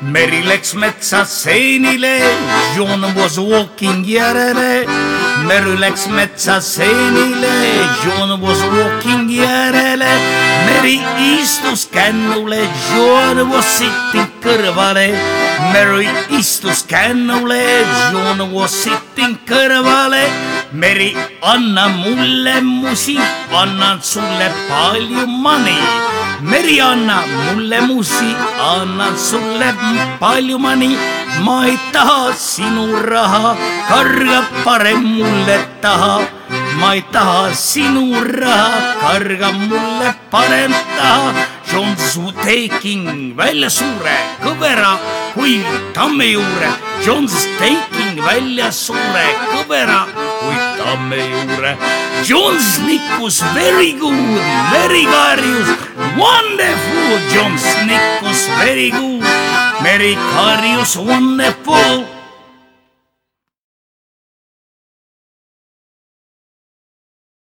Meri läks metsa seenile, John was walking järele. Meri läks metsa seenile, John was walking järele. Meri istus kännule, John was sitting kõrvale. Mary istus kännule, John was sitting kõrvale. Meri, anna mulle musi, annan sulle palju money Meri, anna mulle musi, annan sulle palju mani. ma ei taha sinu raha, karga parem mulle taha. ma ei taha sinu raha, karga mulle parem taha. Jones taking välja suure kõvera kui tamme juure. Jones taking välja suure kõvera kui tamme juure. John Snick was very good, very glorious, wonderful. John Snick was very good, very glorious, wonderful.